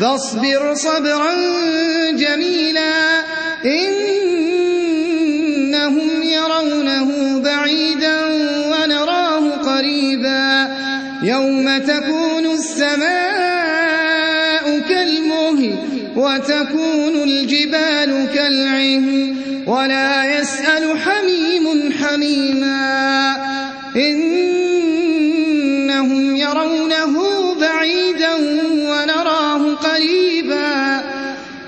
فاصبر صبرا جميلا. إنهم يرونه بعيدا ونراه قريبا. يوم تكون السماء كالمهل وتكون الجبال كالعهن ولا يسأل حميم حميما. إنهم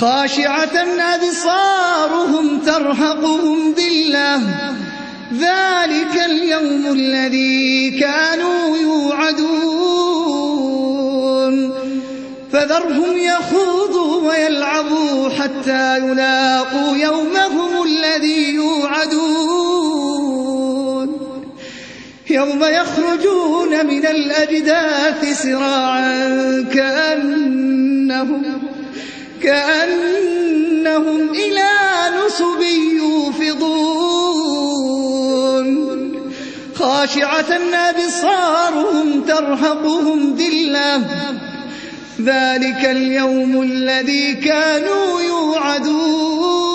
خاشعة أبصارهم ترهقهم ذِلَّةٌ. ذلك اليوم الذي كانوا يوعدون. فذرهم يخوضوا ويلعبوا حتى يلاقوا يومهم الذي يوعدون. يوم يخرجون من الأجداث سراعا كأنهم كأنهم إلى نصب يوفضون. خاشعة أبصارهم ترهقهم ذلة. ذلك اليوم الذي كانوا يوعدون.